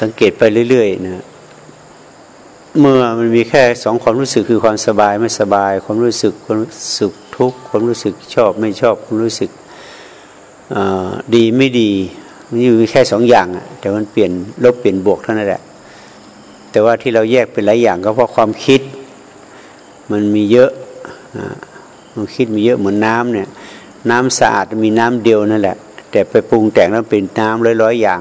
สังเกตไปเรื่อยๆนะเมื่อมันมีแค่สองความรู้สึกคือความสบายไม่สบาย ความรู้สึกความรู้สึกทุกข์ความรู้สึกชอบไม่ชอบความรู้สึกดีไม่ดีมันอยู่แค่สองอย่างอะแต่มันเปลี่ยนลบเปลี่ยนบวกเท่านั้นแหละแต่ว่าที่เราแยกเป็นหลายอย่างก็เพราะความคิดมันมีเยอะมันคิดมีเยอะเหมือนน้ำเนี่ยน้ำสะอาดมีน้ำเดียวนั่นแหละ แต่ไปปรุงแต่งแล้วเป็นน้ำร้อยๆอย่าง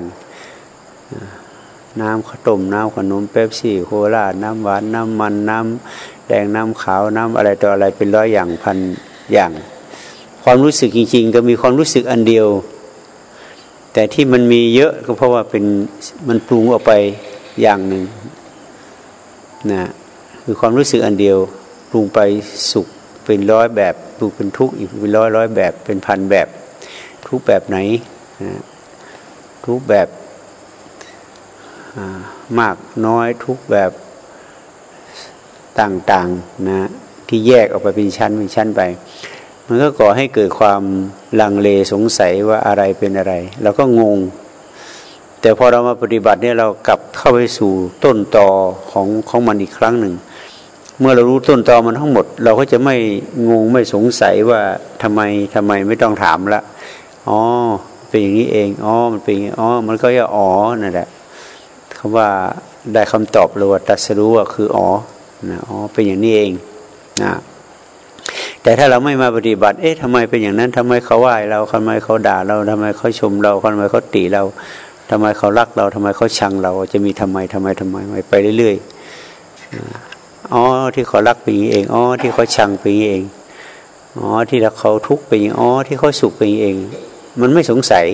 น้ำข้าวต้มน้ำขนมเป๊ปซี่โคลาน้ำหวานน้ำมันน้ำแดงน้ำขาวน้ำอะไรต่ออะไรเป็นร้อยอย่างพันอย่าง ความรู้สึกจริง ๆ ก็มีความรู้สึกอันเดียว แต่ที่มันมีเยอะก็เพราะว่าเป็นมันปรุงออกไปอย่างหนึ่งนะคือความรู้สึกอันเดียวปรุงไปสุขเป็นร้อยแบบปรุงเป็นทุกข์อีกเป็นร้อยร้อยแบบเป็นพันแบบทุกแบบไหนนะทุกแบบ มากน้อยทุกแบบต่างๆนะที่แยกออกไปเป็นชั้นเป็นชั้นไป มันก็ก่อให้เกิดความลังเลสงสัยว่าอะไรเป็นอะไรเราก็งง แต่พอเรามาปฏิบัติเนี่ยเรากลับเข้าไปสู่ต้นตอของของมันอีกครั้งหนึ่ง เมื่อเรารู้ต้นตอมันทั้งหมด เราก็จะไม่งงไม่สงสัยว่าทำไมทำไมไม่ต้องถามละอ๋อเป็นอย่างนี้เองอ๋อมันเป็นอย่างนี้อ๋อมันก็จะอ๋อนั่นแหละ คำว่าได้คำตอบหรือว่าตัสรู้ว่าคืออ๋อนะอ๋อเป็นอย่างนี้เองนะแต่ถ้าเราไม่มาปฏิบัติ เอ๊ะทำไมเป็นอย่างนั้นทำไมเขาว่าเราทำไมเขาด่าเราทำไมเขาชมเราทำไมเขาตีเราทำไมเขารักเราทำไมเขาชังเรา จะมีทำไมทำไมทำไมไปเรื่อยๆอ๋อที่เขารักเป็นอย่างนี้เองอ๋อที่เขาชังเป็นอย่างนี้เองอ๋อที่เขาทุกข์เป็นอย่างอ๋อที่เขาสุขเป็นอย่างนี้เอง มันไม่สงสัย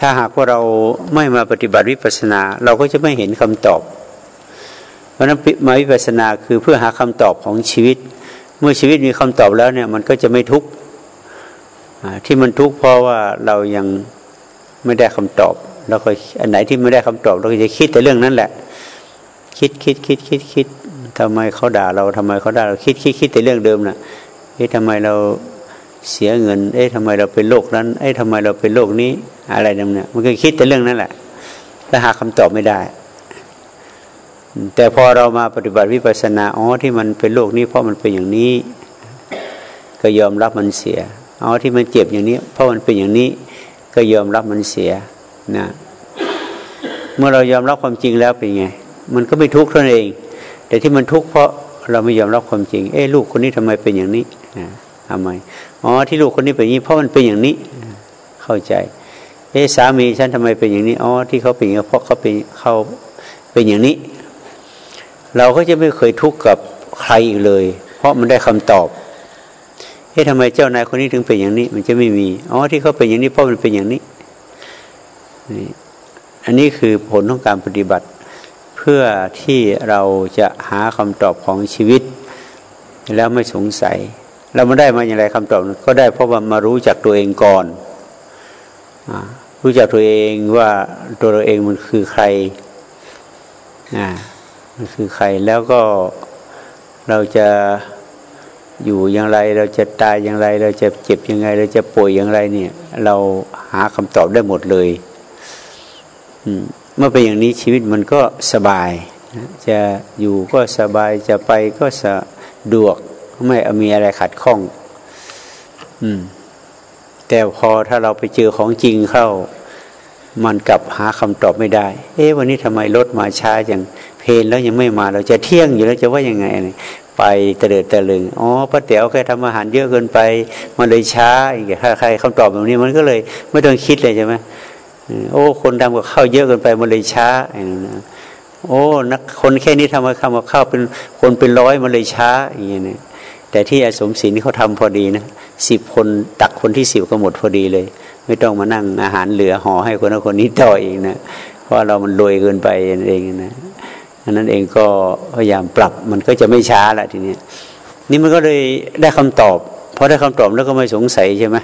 ถ้าหากว่าเราไม่มาปฏิบัติวิปัสนา เราก็จะไม่เห็นคำตอบ เพราะนั้นมาวิปัสนาคือเพื่อหาคำตอบของชีวิต เมื่อชีวิตมีคำตอบแล้วเนี่ยมันก็จะไม่ทุกข์ที่มันทุกข์เพราะว่าเรายังไม่ได้คำตอบเราก็อันไหนที่ไม่ได้คำตอบ เราก็จะคิดแต่เรื่องนั้นแหละ คิดคิดคิดคิดคิดทำไมเขาด่าเราทำไมเขาด่าเราคิดคิดคิดแต่เรื่องเดิมนะ่ะเฮ้ยทำไมเรา เสียเงิน เอ๊ะทำไมเราเป็นโรคนั้น เอ๊ะทำไมเราเป็นโรคนี้ อะไรนั่นเนี่ยมันก็คิดแต่เรื่องนั้นแหละแลวหาคำตอบไม่ได้ แต่พอเรามาปฏิบัติวิปัสสนาอ๋อที่มันเป็นโรคนี้เพราะมันเป็นอย่างนี้ ก็ยอมรับมันเสียอ๋อที่มันเจ็บอย่างนี้ เพราะมันเป็นอย่างนี้ ก็ยอมรับมันเสียนะเมื่อเรายอมรับความจริงแล้วเป็นไง มันก็ไม่ทุกข์เท่านั้นเอง แต่ที่มันทุกข์เพราะเราไม่ยอมรับความจริง เอ๊ะลูกคนนี้ทำไมเป็นอย่างนี้ ทำไมอ๋อที่ลูกคนนี้เป็นอย่างนี้เพราะมันเป็นอย่างนี้เข้าใจ เอ๊สามีฉันทำไมเป็นอย่างนี้อ๋อที่เขาเป็นอย่างนี้เพราะเขาเป็นเขาเป็นอย่างนี้ เราก็จะไม่เคยทุกข์กับใครอีกเลย เพราะมันได้คำตอบเอ๊ะทำไมเจ้านายคนนี้ถึงเป็นอย่างนี้ มันจะไม่มีอ๋อที่เขาเป็นอย่างนี้เพราะมันเป็นอย่างนี้นี่อันนี้คือผลของการปฏิบัติ เพื่อที่เราจะหาคำตอบของชีวิต แล้วไม่สงสัย เราไม่ได้มาอย่างไรคำตอบก็ได้เพราะว่ามารู้จักตัวเองก่อนรู้จักตัวเองว่าตัวเราเองมันคือใครมันคือใครแล้วก็เราจะอยู่อย่างไรเราจะตายอย่างไร เราจะเจ็บยังไง เราจะป่วยอย่างไรเนี่ย เราหาคำตอบได้หมดเลยเมื่อเป็นอย่างนี้ชีวิตมันก็สบาย จะอยู่ก็สบายจะไปก็สะดวก ไม่มีอะไรขัดข้อง อืม แต่พอถ้าเราไปเจอของจริงเข้า มันกลับหาคำตอบไม่ได้ เอ๊ะวันนี้ทำไมรถมาช้าอย่างเพลนแล้วยังไม่มา เราจะเที่ยงอยู่แล้วจะว่ายังไงไปเตลิดตะลึงอ๋อป้าเต๋วแค่ทำอาหารเยอะเกินไป มันเลยช้าอย่างเงี้ยใครคำตอบแบบนี้มันก็เลยไม่ต้องคิดเลยใช่ไหมโอ้คนทำกับข้าวเยอะเกินไปมันเลยช้าอย่างนี้โอ้นักคนแค่นี้ทำมาทำกับข้าวเป็นคนเป็นร้อยมันเลยช้าอย่างเงี้ย แต่ที่อาสมศิลเขาทำพอดีนะสิบคนตักคนที่สิบก็หมดพอดีเลย ไม่ต้องมานั่งอาหารเหลือห่อให้คนนั้นคนนี้ต่อเองนะเพราะเรามันรวยเกินไปเองนะอันนั้นเองก็พยายามปรับมันก็จะไม่ช้าละทีนี้นี่มันก็เลยได้คำตอบพอได้คำตอบแล้วก็ไม่สงสัยใช่ไหม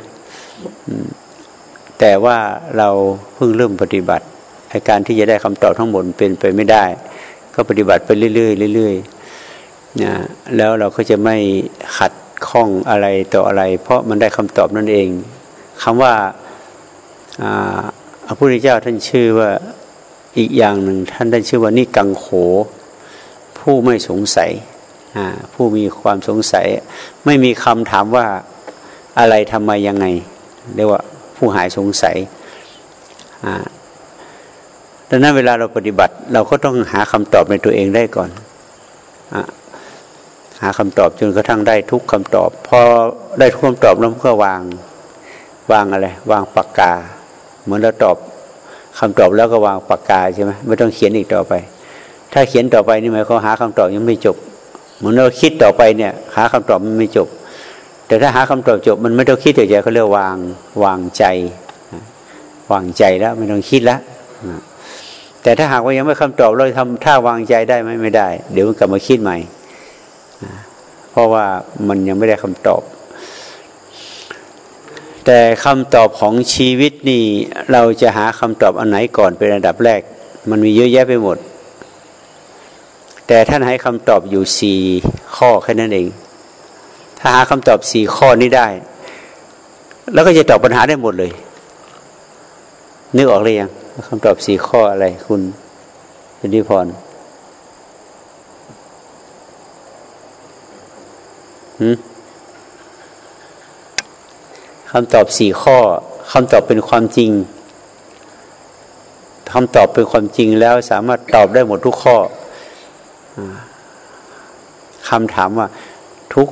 แต่ว่าเราเพิ่งเริ่มปฏิบัติการที่จะได้คำตอบทั้งหมดเป็นไปไม่ได้ ก็ปฏิบัติไปเรื่อยๆเรื่อยๆ นะแล้วเราก็จะไม่ขัดข้องอะไรต่ออะไร เพราะมันได้คำตอบนั่นเองคำว่าพระพุทธเจ้าท่านชื่อว่าอีกอย่างหนึ่งท่านได้ชื่อว่านี่กังโข ผู้ไม่สงสัยผู้มีความสงสัย ไม่มีคำถามว่าอะไรทำไมยังไงเรียกว่าผู้หายสงสัยดังนั้นเวลาเราปฏิบัติ เราก็ต้องหาคำตอบในตัวเองได้ก่อนอ หาคำตอบจนกระทั่งได้ทุกคำตอบ พอได้ทุกคำตอบแล้วก็วางวางอะไร วางปากกา เหมือนเราตอบคำตอบแล้วก็วางปากกาใช่ไหมไม่ต้องเขียนอีกต่อไป ถ้าเขียนต่อไปนี่หมายความหาคำตอบยังไม่จบ เหมือนเราคิดต่อไปเนี่ย หาคำตอบมันไม่จบ แต่ถ้าหาคำตอบจบ มันไม่ต้องคิดแต่ใจเขาเรียกวางวางใจ วางใจแล้วไม่ต้องคิดแล้วแต่ถ้าหากว่ายังไม่คำตอบเราทำท่าวางใจได้ไหมไม่ได้ เดี๋ยวมันกลับมาคิดใหม่ เพราะว่ามันยังไม่ได้คำตอบ แต่คำตอบของชีวิตนี่ เราจะหาคำตอบอันไหนก่อนเป็นระดับแรก มันมีเยอะแยะไปหมด แต่ท่านให้คำตอบอยู่สี่ข้อแค่นั้นเอง ถ้าหาคำตอบสี่ข้อนี้ได้ แล้วก็จะตอบปัญหาได้หมดเลย นึกออกเลยยังคำตอบสี่ข้ออะไรคุณสุนิพร คำตอบสี่ข้อคำตอบเป็นความจริงคำตอบเป็นความจริงแล้วสามารถตอบได้หมดทุกข้อคำถามว่า ทุก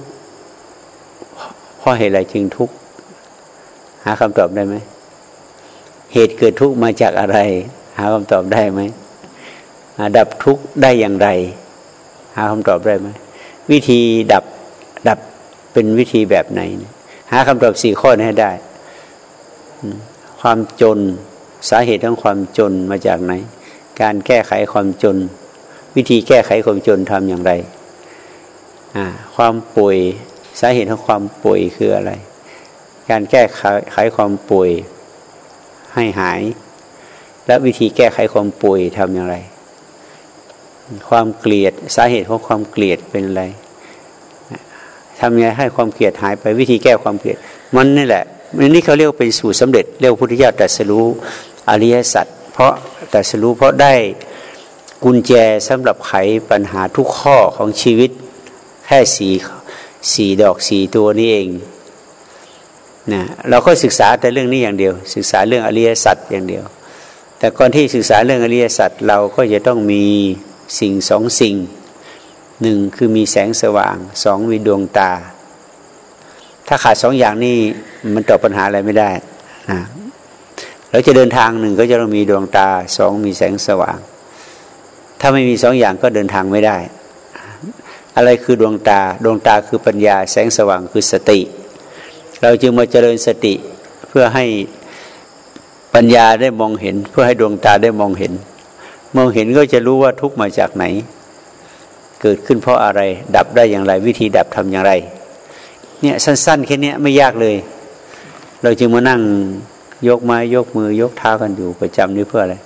เพราะเหตุอะไรจึงทุกหาคำตอบได้ไหมเหตุเกิดทุกมาจากอะไร หาคำตอบได้ไหมดับทุกได้อย่างไร หาคำตอบได้ไหมวิธีดับ ดับเป็นวิธีแบบไหน หาคำตอบสี่ข้อนี้ให้ได้ ความจนสาเหตุของความจนมาจากไหน การแก้ไขความจน วิธีแก้ไขความจนทำอย่างไร ความป่วยสาเหตุของความป่วยคืออะไร การแก้ไขความป่วยให้หาย และวิธีแก้ไขความป่วยทำอย่างไร ความเกลียดสาเหตุของความเกลียดเป็นอะไร ทำไงให้ความเกลียดหายไปวิธีแก้ความเกลียด มันนี่แหละอันนี้เขาเรียกเป็นสูตรสาเร็จเรียกพุทธิยถาตรัสรู้อริยสัจเพราะตรัสรู้เพราะได้กุญแจสำหรับไขปัญหาทุกข้อของชีวิตแค่สีสีดอกสีตัวนี้เองนะเราก็ศึกษาแต่เรื่องนี้อย่างเดียว ศึกษาเรื่องอริยสัจอย่างเดียว แต่ก่อนที่ศึกษาเรื่องอริยสัจเราก็จะต้องมีสิ่งสองสิ่ง หนึ่งคือมีแสงสว่างสองมีดวงตา ถ้าขาดสองอย่างนี้มันตอบปัญหาอะไรไม่ได้นะเราจะเดินทางหนึ่งก็จะต้องมีดวงตาสองมีแสงสว่าง ถ้าไม่มีสองอย่างก็เดินทางไม่ได้ อะไรคือดวงตา ดวงตาคือปัญญา แสงสว่างคือสติ เราจึงมาเจริญสติเพื่อให้ปัญญาได้มองเห็น เพื่อให้ดวงตาได้มองเห็น มองเห็นก็จะรู้ว่าทุกมาจากไหน เกิดขึ้นเพราะอะไร ดับได้อย่างไร วิธีดับทำอย่างไรเนี่ยสั้น ๆ แค่นี้ไม่ยากเลย เราจึงมานั่งยกไม้ยกมือยกเท้ากันอยู่ประจำนี้เพื่ออะไร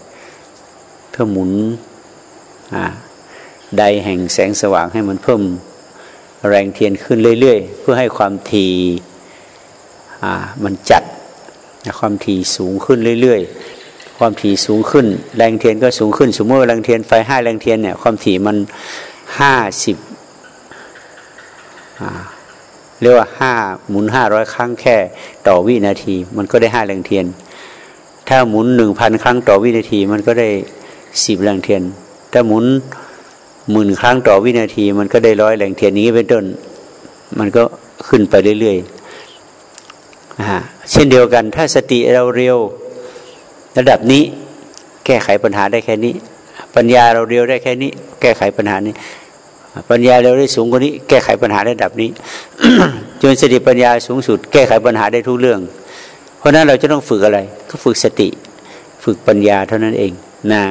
เพื่อหมุนใดแห่งแสงสว่างให้มันเพิ่มแรงเทียนขึ้นเรื่อยๆ เพื่อให้ความทีมันจัดความถี่สูงขึ้นเรื่อยๆ ความถี่สูงขึ้น แรงเทียนก็สูงขึ้น สมมติแรงเทียนไฟห้าแรงเทียนเนี่ยความถี่มัน ห้าสิบเรียกว่าห้าหมุนห้าร้อยครั้งแค่ต่อวินาที มันก็ได้ห้าแรงเทียน ถ้าหมุนหนึ่งพันครั้งต่อวินาที มันก็ได้สิบแรงเทียน ถ้าหมุนหมื่นครั้งต่อวินาที มันก็ได้ร้อยแรงเทียนนี้เป็นต้น มันก็ขึ้นไปเรื่อยๆเช่นเดียวกัน ถ้าสติเราเร็ว ระดับนี้แก้ไขปัญหาได้แค่นี้ ปัญญาเราเร็วได้แค่นี้ แก้ไขปัญหานี้ ปัญญาเราได้สูงกว่านี้ แก้ไขปัญหาระดับนี้ จนสติปัญญาสูงสุด แก้ไขปัญหาได้ทุกเรื่อง เพราะนั้นเราจะต้องฝึกอะไร ก็ฝึกสติ ฝึกปัญญาเท่านั้นเองนะ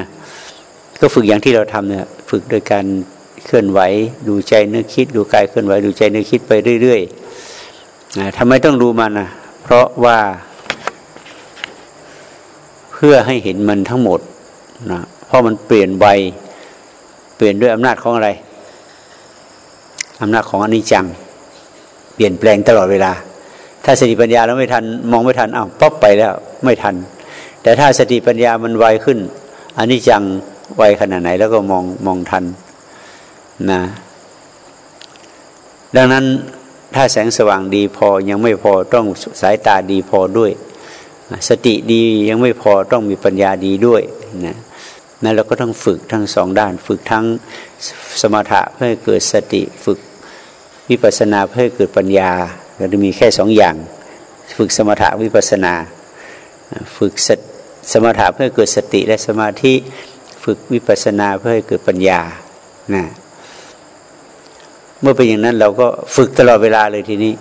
ก็ฝึกอย่างที่เราทำเนี่ยฝึกโดยการเคลื่อนไหว ดูใจนึกคิด ดูกายเคลื่อนไหว ดูใจนึกคิดไปเรื่อยๆทำไมต้องดูมันนะเพราะว่าเพื่อให้เห็นมันทั้งหมดนะ เพราะมันเปลี่ยนใบเปลี่ยนด้วยอำนาจของอะไรอำนาจของอนิจจัง เปลี่ยนแปลงตลอดเวลา ถ้าสติปัญญาเราไม่ทัน มองไม่ทันอ้าวป๊อปไปแล้วไม่ทัน แต่ถ้าสติปัญญามันไวขึ้นอนนี้จังไวขนาดไหน แล้วก็มองมองทันนะดังนั้นถ้าแสงสว่างดีพอยังไม่พอต้องสายตาดีพอด้วย สติดียังไม่พอต้องมีปัญญาดีด้วยนะ นั่นเราก็ต้องฝึกทั้งสองด้าน ฝึกทั้งสมถะเพื่อเกิดสติ ฝึกวิปัสนาเพื่อเกิดปัญญาเราจะมีแค่สองอย่าง ฝึกสมถะวิปัสนา ฝึกสมถะเพื่อเกิดสติและสมาธิ ฝึกวิปัสนาเพื่อให้เกิดปัญญานะเมื่อเป็นอย่างนั้นเราก็ฝึกตลอดเวลาเลยทีนี้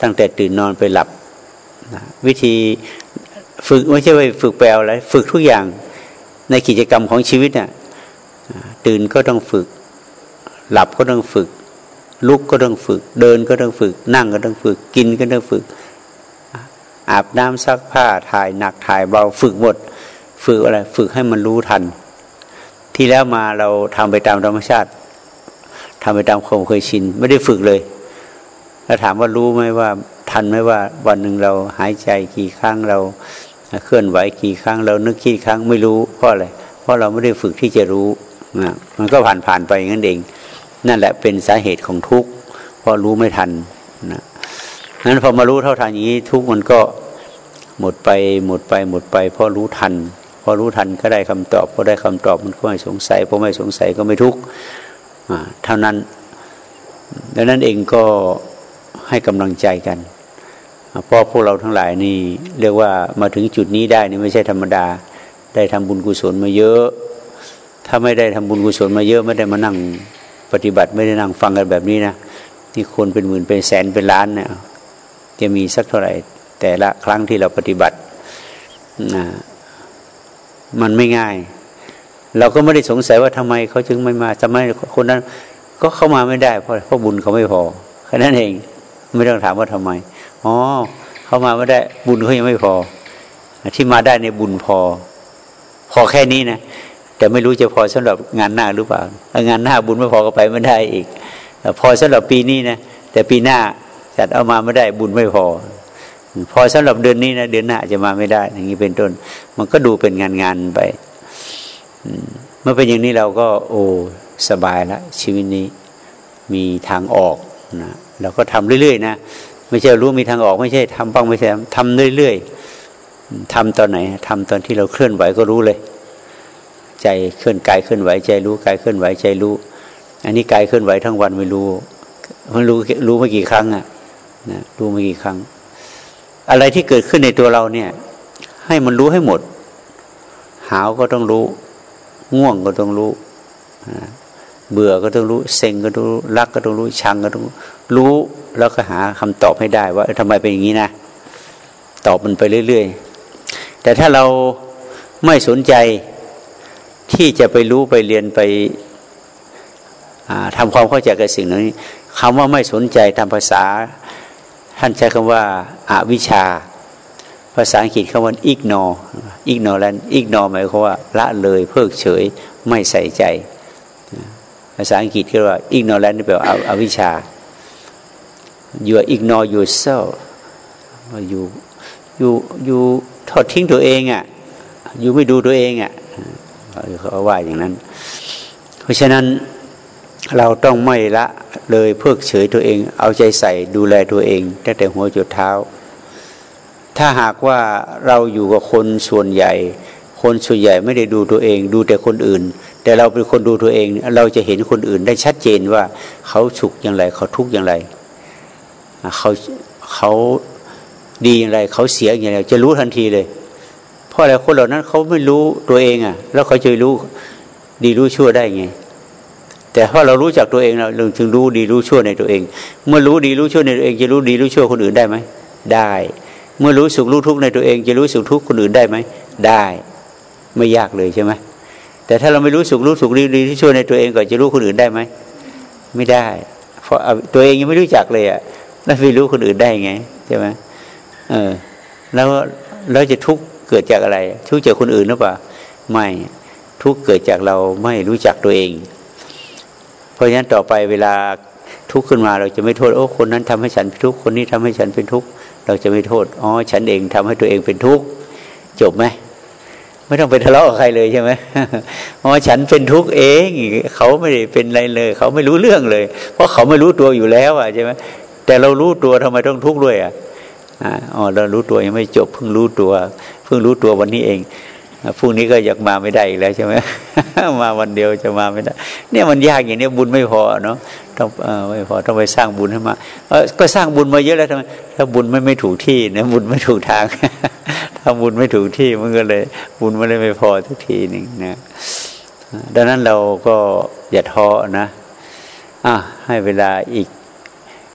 ตั้งแต่ตื่นนอนไปหลับนะวิธีฝึกไม่ใช่ว่าฝึกแปลอะไร ฝึกทุกอย่าง ในกิจกรรมของชีวิตน่ะตื่นก็ต้องฝึก หลับก็ต้องฝึก ลุกก็ต้องฝึก เดินก็ต้องฝึก นั่งก็ต้องฝึก กินก็ต้องฝึก อาบน้ำซักผ้าถ่ายหนักถ่ายเบาฝึกหมด ฝึกอะไร ฝึกให้มันรู้ทัน ที่แล้วมาเราทำไปตามธรรมชาติทำไปตามความเคยชิน ไม่ได้ฝึกเลยแล้วถามว่ารู้ไหมว่าทันไหมว่าวันหนึ่งเราหายใจกี่ครั้งเรา เคลื่อนไหวกี่ครั้งเรานึกกี่ครั้งไม่รู้เพราะอะไรเพราะเราไม่ได้ฝึกที่จะรู้นะมันก็ผ่านผ่านไปงั้นเอง นั่นแหละเป็นสาเหตุของทุกข์เพราะรู้ไม่ทันนะนั้นพอมารู้เท่าทันอย่างนี้ทุกข์มันก็หมดไปหมดไปหมดไปเพราะรู้ทันพอรู้ทันก็ได้คำตอบพอได้คำตอบมันก็ไม่สงสัยพอไม่สงสัยก็ไม่ทุกข์เท่านั้นดังนั้นเองก็ให้กำลังใจกัน เพราะพวกเราทั้งหลายนี่เรียกว่ามาถึงจุดนี้ได้นี่ไม่ใช่ธรรมดา ได้ทำบุญกุศลมาเยอะ ถ้าไม่ได้ทำบุญกุศลมาเยอะไม่ได้มานั่งปฏิบัติไม่ได้นั่งฟังกันแบบนี้นะนี่คนเป็นหมื่นเป็นแสนเป็นล้านเนี่ยจะมีสักเท่าไหร่ แต่ละครั้งที่เราปฏิบัตินะมันไม่ง่าย เราก็ไม่ได้สงสัยว่าทำไมเขาจึงไม่มาทำไมคนนั้น ก็เข้ามาไม่ได้เพราะเพราะบุญเขาไม่พอแค่นั้นเอง ไม่ต้องถามว่าทำไม อ๋อเขามาไม่ได้บุญเขายังไม่พอ ที่มาได้ในบุญพอ พอแค่นี้นะแต่ไม่รู้จะพอสำหรับงานหน้าหรือเปล่างานหน้าบุญไม่พอก็ไปไม่ได้อีก พอสำหรับปีนี้นะแต่ปีหน้าจัดเอามาไม่ได้บุญไม่พอ พอสำหรับเดือนนี้นะเดือนหน้าจะมาไม่ได้ อย่างนี้เป็นต้น มันก็ดูเป็นงานงานไปเมื่อเป็นอย่างนี้เราก็ โอ้สบายแล้วชีวิตนี้มีทางออกนะเราก็ทำเรื่อยๆนะ ไม่ใช่รู้มีทางออกไม่ใช่ทำบ้างไม่ใช่ทำเรื่อยๆทำตอนไหนทำตอนที่เราเคลื่อนไหวก็รู้เลย ใจเคลื่อนกายเคลื่อนไหวใจรู้กายเคลื่อนไหวใจรู้ อันนี้กายเคลื่อนไหวทั้งวันไม่รู้มันรู้รู้ไม่กี่ครั้งอะนะรู้ไม่กี่ครั้ง อะไรที่เกิดขึ้นในตัวเราเนี่ย ให้มันรู้ให้หมด หาวก็ต้องรู้ ง่วงก็ต้องรู้ เบื่อก็ต้องรู้เซ็งก็ต้องรู้รักก็ต้องรู้ชังก็ต้องรู้แล้วก็หาคำตอบให้ได้ว่าทำไมเป็นอย่างนี้นะ ตอบมันไปเรื่อย ๆ แต่ถ้าเราไม่สนใจที่จะไปรู้ไปเรียนไปทำความเข้าใจกับสิ่งนี้คำว่าไม่สนใจตามภาษา ท่านใช้คำว่าอาวิชา ภาษาอังกฤษคำว่า ignore ignorant ignore หมายความว่าละเลยเพิกเฉยไม่ใส่ใจาษาอังกฤษเรียกว่า ignorant แปลว่าอาวิชา you ignore yourself you you you ทอดทิ้งตัวเองอะ่ะ you ไม่ดูตัวเองอะ่ะเขาว่าอย่างนั้น เพราะฉะนั้นเราต้องไม่ละเลยเพิกเฉยตัวเอง เอาใจใส่ดูแลตัวเองตั้งแต่หัวจุดเท้า ถ้าหากว่าเราอยู่กับคนส่วนใหญ่ คนส่วนใหญ่ไม่ได้ดูตัวเอง ดูแต่คนอื่น แต่เราเป็นคนดูตัวเอง เราจะเห็นคนอื่นได้ชัดเจนว่าเขาสุขอย่างไร เขาทุกข์อย่างไรเขาเขาดีอย่างไร เขาเสียอย่างไร จะรู้ทันทีเลย เพราะอะไรคนเหล่านั้นเขาไม่รู้ตัวเองอะ แล้วเขาจะรู้ดีรู้ชั่วได้ไง แต่พอเรารู้จักตัวเองเราถึงรู้ดีรู้ชั่วในตัวเอง เมื่อรู้ดีรู้ชั่วในตัวเอง จะรู้ดีรู้ชั่วคนอื่นได้ไหมได้ เมื่อรู้สุขรู้ทุกข์ในตัวเอง จะรู้สุขทุกข์คนอื่นได้ไหมได้ ไม่ยากเลยใช่ไหม แต่ถ้าเราไม่รู้สุขรู้สุขดีดีที่ช่วยในตัวเองก็จะรู้คนอื่นได้ไหมไม่ได้ เพราะตัวเองยังไม่รู้จักเลยอะแล้วไปรู้คนอื่นได้ไงใช่ไหมเออ แล้วเราจะทุกข์เกิดจากอะไร ทุกข์จากคนอื่นหรือเปล่าไม่ทุกข์เกิดจากเราไม่รู้จักตัวเอง เพราะฉะนั้นต่อไปเวลาทุกข์ขึ้นมาเราจะไม่โทษโอ้คนนั้นทำให้ฉันเป็นทุกข์คนนี้ทำให้ฉันเป็นทุกข์เราจะไม่โทษอ๋อฉันเองทำให้ตัวเองเป็นทุกข์จบไหม ไม่ต้องไปทะเลาะกับใครเลยใช่ไหมเพราะฉันเป็นทุกข์เองเขาไม่ได้เป็นอะไรเลย เขาไม่รู้เรื่องเลย เพราะเขาไม่รู้ตัวอยู่แล้วอะใช่ไหมแต่เรารู้ตัวทำไมต้องทุกข์ด้วยอะอ๋อเรารู้ตัวยังไม่จบเพิ่งรู้ตัวเพิ่งรู้ตัววันนี้เองพรุ่งนี้ก็อยากมาไม่ได้อีกแล้วใช่ไหมมาวันเดียวจะมาไม่ได้ เนี่ยมันยากอย่างนี้บุญไม่พอเนาะ ต้องไม่พอต้องไปสร้างบุญให้มาเออก็สร้างบุญมาเยอะแล้วทำไมถ้าบุญไม่ไม่ถูกที่นะบุญไม่ถูกทาง ถ้าบุญไม่ถูกที่มันก็เลย บุญไม่ได้ไม่พอทุกทีหนึ่งนะดังนั้นเราก็อย่าท้อนะอะให้เวลาอีก